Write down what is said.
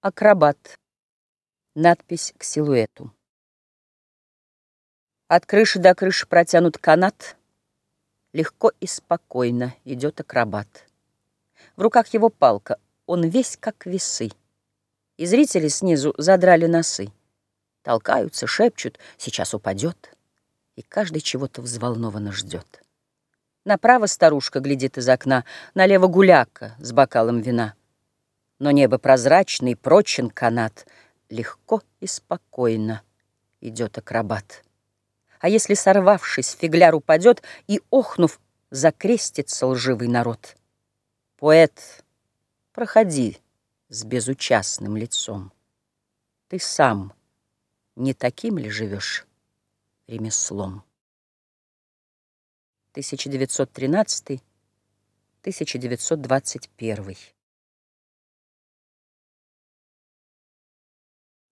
Акробат. Надпись к силуэту. От крыши до крыши протянут канат. Легко и спокойно идет акробат. В руках его палка, он весь как весы. И зрители снизу задрали носы. Толкаются, шепчут, сейчас упадет. И каждый чего-то взволнованно ждет. Направо старушка глядит из окна, налево гуляка с бокалом вина. Но небо прозрачный, прочен канат, Легко и спокойно идет акробат. А если, сорвавшись, фигляр упадет И, охнув, закрестится лживый народ? Поэт, проходи с безучастным лицом. Ты сам не таким ли живешь ремеслом? 1913-1921